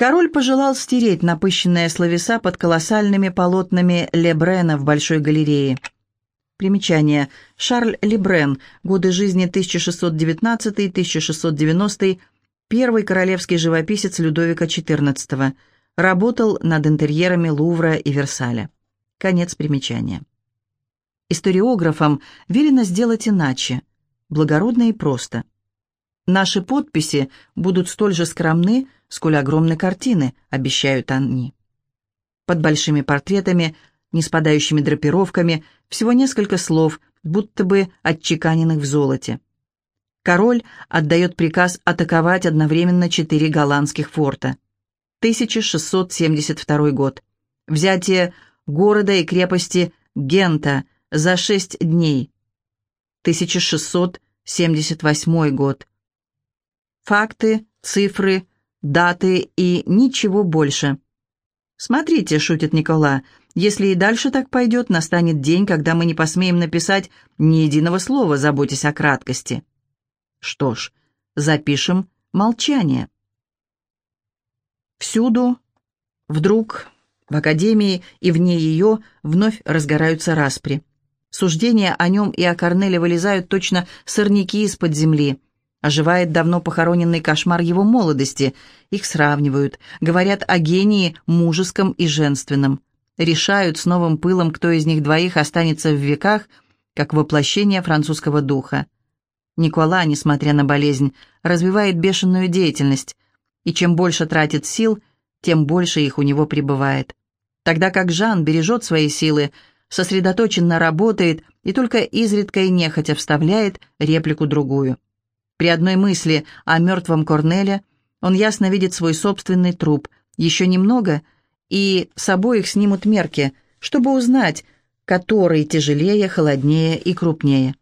Король пожелал стереть напыщенные словеса под колоссальными полотнами Лебрена в Большой галерее. Примечание. Шарль Лебрен. Годы жизни 1619-1690. Первый королевский живописец Людовика XIV. Работал над интерьерами Лувра и Версаля. Конец примечания. Историографам велено сделать иначе. Благородно и просто. Наши подписи будут столь же скромны, сколь огромны картины, обещают они. Под большими портретами, не спадающими драпировками, всего несколько слов, будто бы отчеканенных в золоте. Король отдает приказ атаковать одновременно четыре голландских форта. 1672 год. Взятие города и крепости Гента за шесть дней. 1678 год. Факты, цифры, даты и ничего больше. «Смотрите», — шутит Никола, — «если и дальше так пойдет, настанет день, когда мы не посмеем написать ни единого слова, заботясь о краткости». Что ж, запишем молчание. Всюду, вдруг, в академии и вне ее вновь разгораются распри. Суждения о нем и о Корнеле вылезают точно сорняки из-под земли. Оживает давно похороненный кошмар его молодости. Их сравнивают, говорят о гении мужеском и женственном. Решают с новым пылом, кто из них двоих останется в веках, как воплощение французского духа. Никола, несмотря на болезнь, развивает бешеную деятельность, и чем больше тратит сил, тем больше их у него прибывает. Тогда как Жан бережет свои силы, сосредоточенно работает и только изредка и нехотя вставляет реплику-другую. При одной мысли о мертвом Корнеле он ясно видит свой собственный труп. Еще немного, и с обоих снимут мерки, чтобы узнать, который тяжелее, холоднее и крупнее.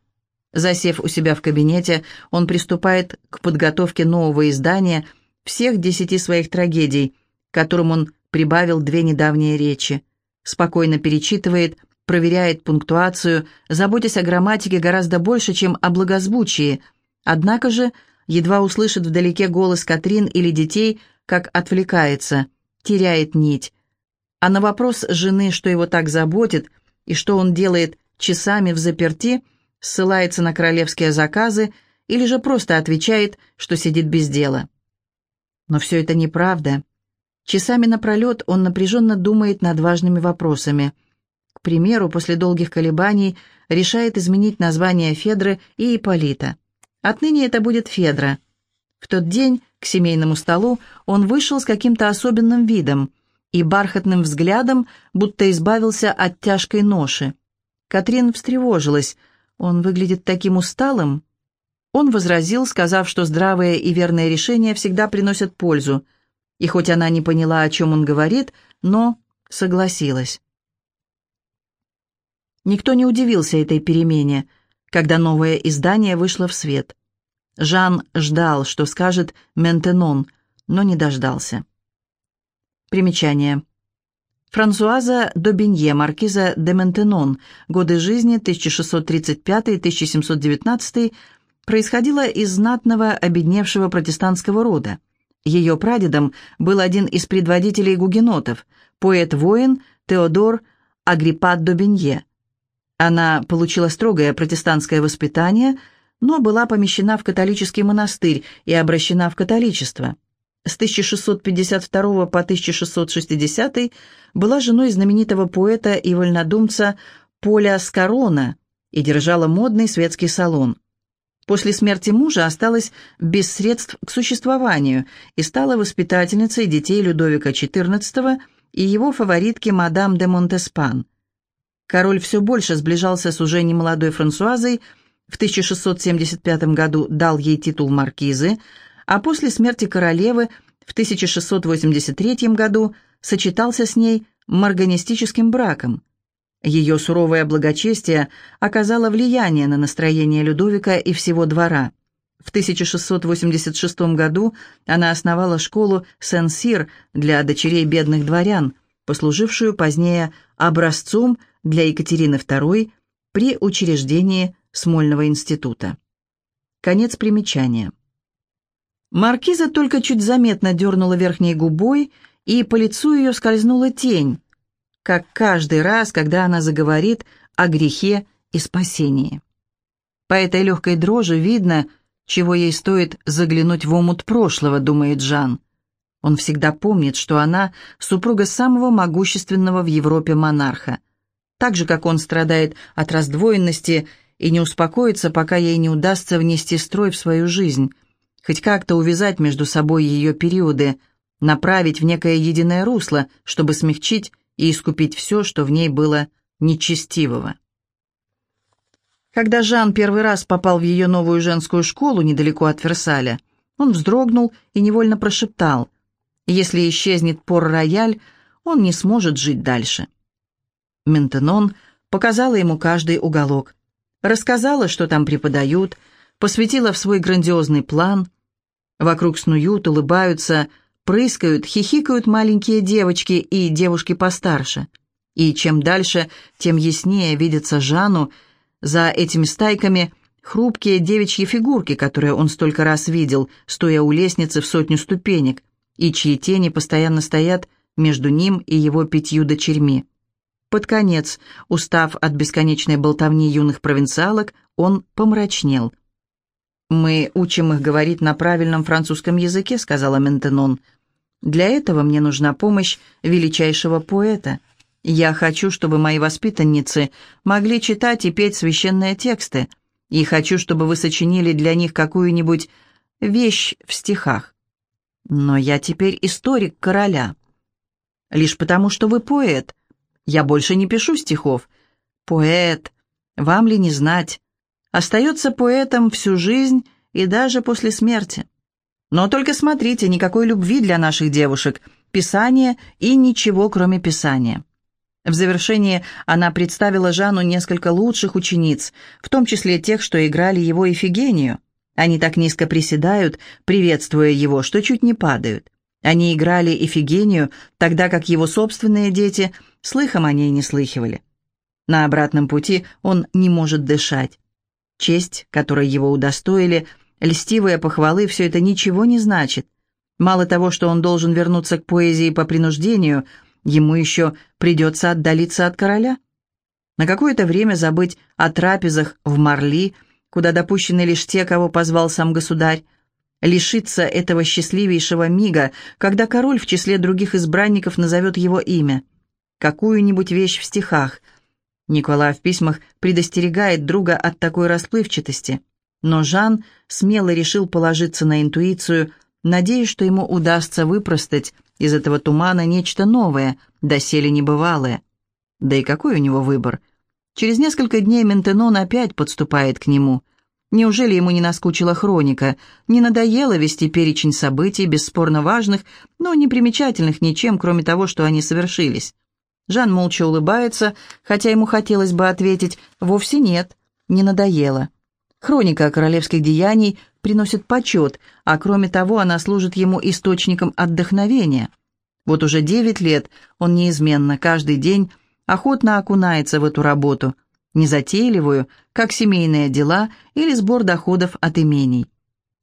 Засев у себя в кабинете, он приступает к подготовке нового издания всех десяти своих трагедий, которым он прибавил две недавние речи. Спокойно перечитывает, проверяет пунктуацию, заботясь о грамматике гораздо больше, чем о благозвучии – Однако же, едва услышит вдалеке голос Катрин или детей, как отвлекается, теряет нить. А на вопрос жены, что его так заботит, и что он делает часами в заперти, ссылается на королевские заказы или же просто отвечает, что сидит без дела. Но все это неправда. Часами напролет он напряженно думает над важными вопросами. К примеру, после долгих колебаний решает изменить название Федры и Ипполита. Отныне это будет Федра. В тот день к семейному столу он вышел с каким-то особенным видом и бархатным взглядом, будто избавился от тяжкой ноши. Катрин встревожилась. Он выглядит таким усталым. Он возразил, сказав, что здравые и верные решения всегда приносят пользу. И хоть она не поняла, о чем он говорит, но согласилась. Никто не удивился этой перемене когда новое издание вышло в свет. Жан ждал, что скажет Ментенон, но не дождался. Примечание. Франсуаза Добинье, маркиза де Ментенон, годы жизни 1635-1719, происходила из знатного, обедневшего протестантского рода. Ее прадедом был один из предводителей гугенотов, поэт-воин Теодор Агриппат Добинье, она получила строгое протестантское воспитание, но была помещена в католический монастырь и обращена в католичество. С 1652 по 1660 была женой знаменитого поэта и вольнодумца Поля Скорона и держала модный светский салон. После смерти мужа осталась без средств к существованию и стала воспитательницей детей Людовика XIV и его фаворитки мадам де Монтеспан – Король все больше сближался с уже немолодой Франсуазой, в 1675 году дал ей титул маркизы, а после смерти королевы в 1683 году сочетался с ней марганистическим браком. Ее суровое благочестие оказало влияние на настроение Людовика и всего двора. В 1686 году она основала школу Сен-Сир для дочерей бедных дворян, послужившую позднее образцом для Екатерины II при учреждении Смольного института. Конец примечания. Маркиза только чуть заметно дернула верхней губой, и по лицу ее скользнула тень, как каждый раз, когда она заговорит о грехе и спасении. По этой легкой дрожи видно, чего ей стоит заглянуть в омут прошлого, думает Жан. Он всегда помнит, что она супруга самого могущественного в Европе монарха. Так же, как он страдает от раздвоенности и не успокоится, пока ей не удастся внести строй в свою жизнь, хоть как-то увязать между собой ее периоды, направить в некое единое русло, чтобы смягчить и искупить все, что в ней было нечестивого. Когда Жан первый раз попал в ее новую женскую школу недалеко от Версаля, он вздрогнул и невольно прошептал, «Если исчезнет пор-рояль, он не сможет жить дальше». Ментенон показала ему каждый уголок, рассказала, что там преподают, посвятила в свой грандиозный план. Вокруг снуют, улыбаются, прыскают, хихикают маленькие девочки и девушки постарше. И чем дальше, тем яснее видится Жану, за этими стайками хрупкие девичьи фигурки, которые он столько раз видел, стоя у лестницы в сотню ступенек, и чьи тени постоянно стоят между ним и его пятью дочерьми. Под конец, устав от бесконечной болтовни юных провинциалок, он помрачнел. «Мы учим их говорить на правильном французском языке», — сказала Ментенон. «Для этого мне нужна помощь величайшего поэта. Я хочу, чтобы мои воспитанницы могли читать и петь священные тексты, и хочу, чтобы вы сочинили для них какую-нибудь вещь в стихах. Но я теперь историк короля. Лишь потому, что вы поэт. Я больше не пишу стихов. Поэт, вам ли не знать, остается поэтом всю жизнь и даже после смерти. Но только смотрите, никакой любви для наших девушек, писание и ничего, кроме писания. В завершение она представила Жанну несколько лучших учениц, в том числе тех, что играли его Эфигению. Они так низко приседают, приветствуя его, что чуть не падают. Они играли Эфигению, тогда как его собственные дети слыхом о ней не слыхивали. На обратном пути он не может дышать. Честь, которой его удостоили, льстивые похвалы, все это ничего не значит. Мало того, что он должен вернуться к поэзии по принуждению – Ему еще придется отдалиться от короля. На какое-то время забыть о трапезах в Марли, куда допущены лишь те, кого позвал сам государь, лишиться этого счастливейшего мига, когда король в числе других избранников назовет его имя. Какую-нибудь вещь в стихах. Никола в письмах предостерегает друга от такой расплывчатости. Но Жан смело решил положиться на интуицию, надеясь, что ему удастся выпростать из этого тумана нечто новое, доселе небывалое. Да и какой у него выбор? Через несколько дней Ментенон опять подступает к нему. Неужели ему не наскучила хроника, не надоело вести перечень событий, бесспорно важных, но не примечательных ничем, кроме того, что они совершились? Жан молча улыбается, хотя ему хотелось бы ответить «вовсе нет, не надоело». Хроника королевских деяний приносит почет, а кроме того она служит ему источником отдохновения. Вот уже девять лет он неизменно, каждый день, охотно окунается в эту работу, незатейливую, как семейные дела или сбор доходов от имений.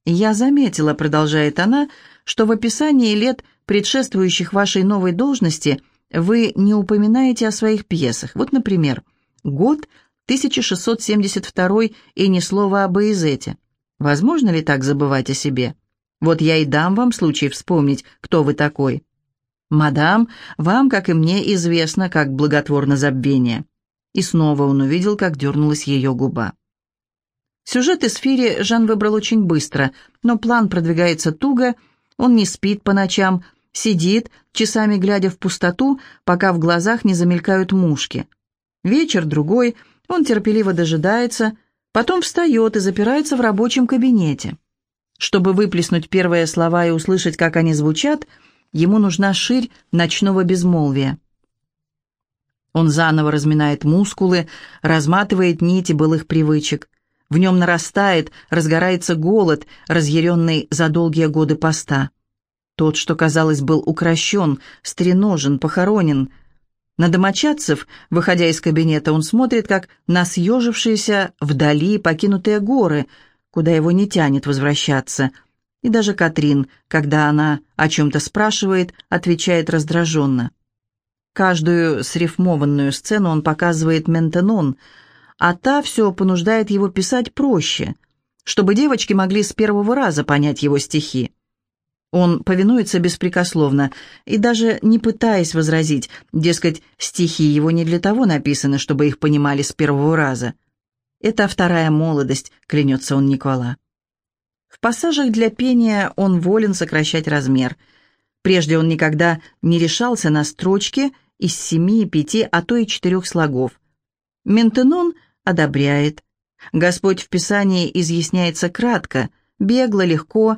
«Я заметила», — продолжает она, «что в описании лет, предшествующих вашей новой должности, вы не упоминаете о своих пьесах. Вот, например, год 1672 и ни слова об Эйзете. Возможно ли так забывать о себе? Вот я и дам вам случай вспомнить, кто вы такой. Мадам, вам, как и мне, известно, как благотворно забвение. И снова он увидел, как дернулась ее губа. Сюжет из Фири Жан выбрал очень быстро, но план продвигается туго, он не спит по ночам, сидит, часами глядя в пустоту, пока в глазах не замелькают мушки. Вечер, другой, он терпеливо дожидается, потом встает и запирается в рабочем кабинете. Чтобы выплеснуть первые слова и услышать, как они звучат, ему нужна ширь ночного безмолвия. Он заново разминает мускулы, разматывает нити былых привычек. В нем нарастает, разгорается голод, разъяренный за долгие годы поста. Тот, что, казалось, был укращен, стреножен, похоронен — на домочадцев, выходя из кабинета, он смотрит, как на съежившиеся вдали покинутые горы, куда его не тянет возвращаться, И даже Катрин, когда она о чем-то спрашивает, отвечает раздраженно. Каждую срифмованную сцену он показывает Ментенон, а та все понуждает его писать проще, чтобы девочки могли с первого раза понять его стихи. Он повинуется беспрекословно и даже не пытаясь возразить, дескать, стихи его не для того написаны, чтобы их понимали с первого раза. «Это вторая молодость», — клянется он Никола. В пассажах для пения он волен сокращать размер. Прежде он никогда не решался на строчки из семи, пяти, а то и четырех слогов. Ментенон одобряет. Господь в Писании изъясняется кратко, бегло, легко,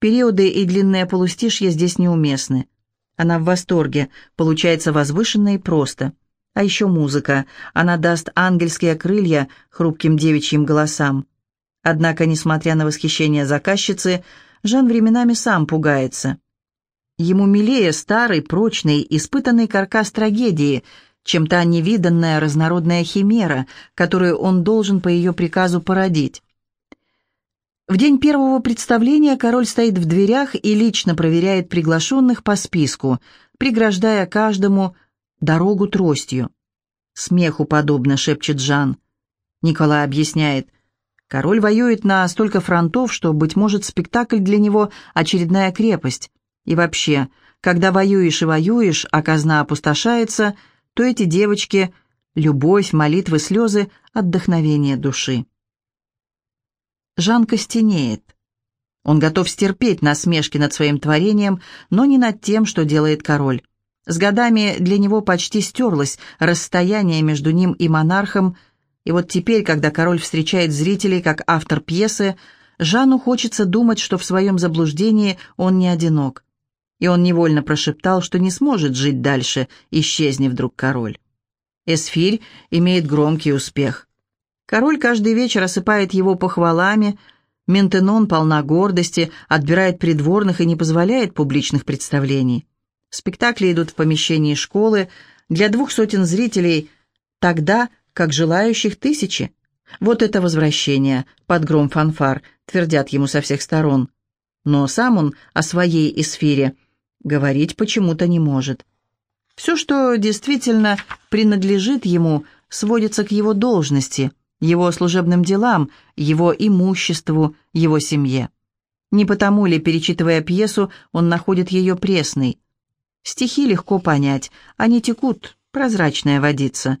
Периоды и длинные полустишья здесь неуместны. Она в восторге, получается возвышенно и просто. А еще музыка. Она даст ангельские крылья хрупким девичьим голосам. Однако, несмотря на восхищение заказчицы, Жан временами сам пугается. Ему милее старый, прочный, испытанный каркас трагедии, чем та невиданная разнородная химера, которую он должен по ее приказу породить. В день первого представления король стоит в дверях и лично проверяет приглашенных по списку, преграждая каждому дорогу тростью. «Смеху подобно», — шепчет Жан. Николай объясняет. Король воюет на столько фронтов, что, быть может, спектакль для него — очередная крепость. И вообще, когда воюешь и воюешь, а казна опустошается, то эти девочки — любовь, молитвы, слезы, отдохновение души. Жан костенеет. Он готов стерпеть насмешки над своим творением, но не над тем, что делает король. С годами для него почти стерлось расстояние между ним и монархом, и вот теперь, когда король встречает зрителей как автор пьесы, Жану хочется думать, что в своем заблуждении он не одинок. И он невольно прошептал, что не сможет жить дальше, исчезни вдруг король. Эсфирь имеет громкий успех. Король каждый вечер осыпает его похвалами, Ментенон полна гордости, отбирает придворных и не позволяет публичных представлений. Спектакли идут в помещении школы для двух сотен зрителей, тогда как желающих тысячи. Вот это возвращение, под гром фанфар, твердят ему со всех сторон. Но сам он о своей эсфире говорить почему-то не может. Все, что действительно принадлежит ему, сводится к его должности – его служебным делам, его имуществу, его семье. Не потому ли, перечитывая пьесу, он находит ее пресной? Стихи легко понять, они текут, прозрачная водица.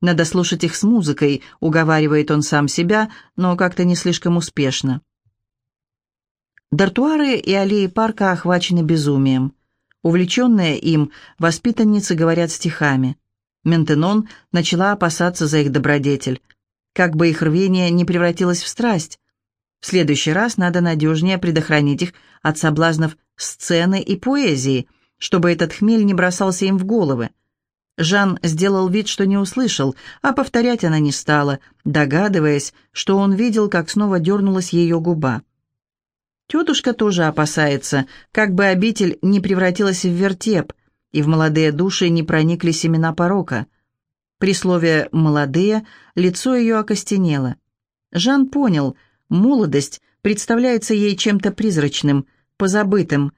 Надо слушать их с музыкой, уговаривает он сам себя, но как-то не слишком успешно. Дартуары и аллеи парка охвачены безумием. Увлеченные им, воспитанницы говорят стихами. Ментенон начала опасаться за их добродетель – как бы их рвение не превратилось в страсть. В следующий раз надо надежнее предохранить их от соблазнов сцены и поэзии, чтобы этот хмель не бросался им в головы. Жан сделал вид, что не услышал, а повторять она не стала, догадываясь, что он видел, как снова дернулась ее губа. Тетушка тоже опасается, как бы обитель не превратилась в вертеп, и в молодые души не проникли семена порока – при слове «молодые» лицо ее окостенело. Жан понял, молодость представляется ей чем-то призрачным, позабытым.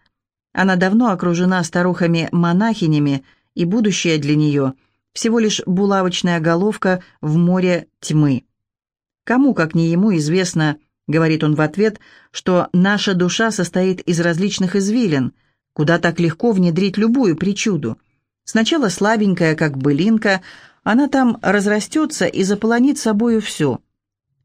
Она давно окружена старухами-монахинями, и будущее для нее всего лишь булавочная головка в море тьмы. Кому, как не ему, известно, говорит он в ответ, что наша душа состоит из различных извилин, куда так легко внедрить любую причуду. Сначала слабенькая, как былинка, она там разрастется и заполонит собою все.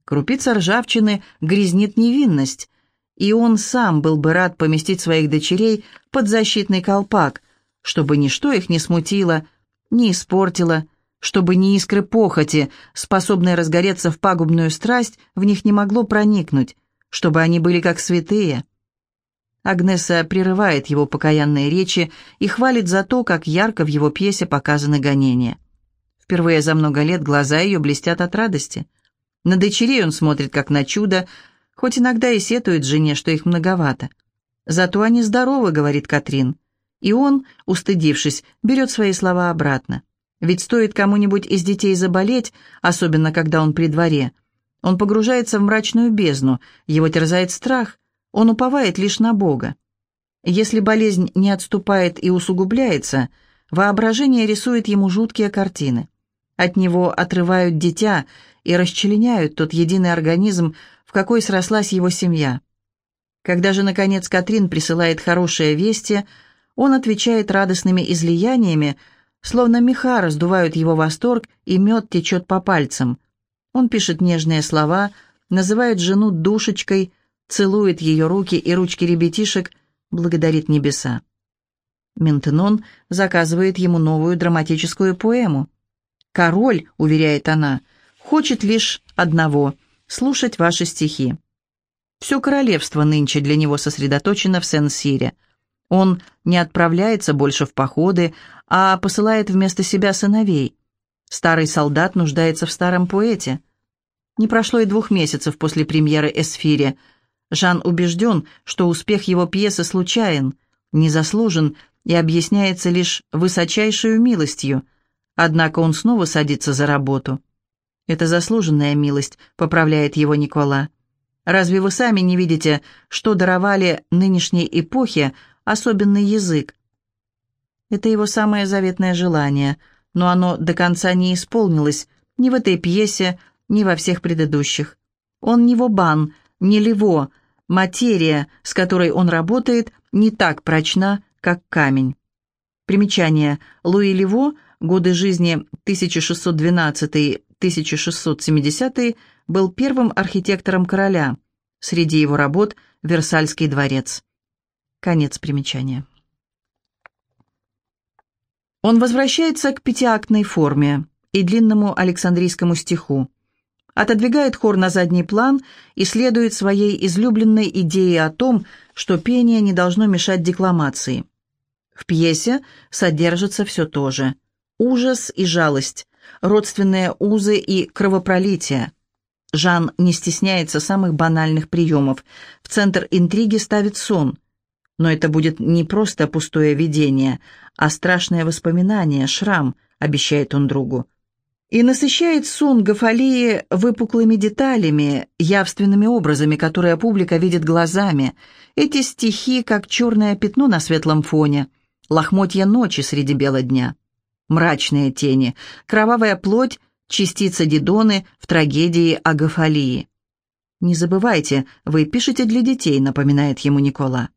Крупица ржавчины грязнит невинность, и он сам был бы рад поместить своих дочерей под защитный колпак, чтобы ничто их не смутило, не испортило, чтобы ни искры похоти, способные разгореться в пагубную страсть, в них не могло проникнуть, чтобы они были как святые. Агнеса прерывает его покаянные речи и хвалит за то, как ярко в его пьесе показаны гонения. Впервые за много лет глаза ее блестят от радости. На дочерей он смотрит как на чудо, хоть иногда и сетует жене, что их многовато. «Зато они здоровы», — говорит Катрин. И он, устыдившись, берет свои слова обратно. Ведь стоит кому-нибудь из детей заболеть, особенно когда он при дворе, он погружается в мрачную бездну, его терзает страх, он уповает лишь на Бога. Если болезнь не отступает и усугубляется, воображение рисует ему жуткие картины. От него отрывают дитя и расчленяют тот единый организм, в какой срослась его семья. Когда же, наконец, Катрин присылает хорошие вести, он отвечает радостными излияниями, словно меха раздувают его восторг, и мед течет по пальцам. Он пишет нежные слова, называет жену душечкой, целует ее руки и ручки ребятишек, благодарит небеса. Ментенон заказывает ему новую драматическую поэму. «Король», — уверяет она, — «хочет лишь одного — слушать ваши стихи». Все королевство нынче для него сосредоточено в Сен-Сире. Он не отправляется больше в походы, а посылает вместо себя сыновей. Старый солдат нуждается в старом поэте. Не прошло и двух месяцев после премьеры «Эсфире». Жан убежден, что успех его пьесы случайен, незаслужен и объясняется лишь высочайшую милостью. Однако он снова садится за работу. «Это заслуженная милость», — поправляет его Никола. Разве вы сами не видите, что даровали нынешней эпохе особенный язык? Это его самое заветное желание, но оно до конца не исполнилось ни в этой пьесе, ни во всех предыдущих. Он не Вобан, не Лево, материя, с которой он работает, не так прочна, как камень. Примечание. Луи Лево, годы жизни 1612-1670 был первым архитектором короля. Среди его работ Версальский дворец. Конец примечания. Он возвращается к пятиактной форме и длинному Александрийскому стиху, отодвигает хор на задний план и следует своей излюбленной идее о том, что пение не должно мешать декламации. В пьесе содержится все то же. Ужас и жалость, родственные узы и кровопролитие, Жан не стесняется самых банальных приемов. В центр интриги ставит сон. Но это будет не просто пустое видение, а страшное воспоминание, шрам, обещает он другу. И насыщает сон Гафалии выпуклыми деталями, явственными образами, которые публика видит глазами. Эти стихи, как черное пятно на светлом фоне, лохмотья ночи среди бела дня. Мрачные тени, кровавая плоть частица Дидоны в трагедии Агафалии. «Не забывайте, вы пишете для детей», — напоминает ему Никола.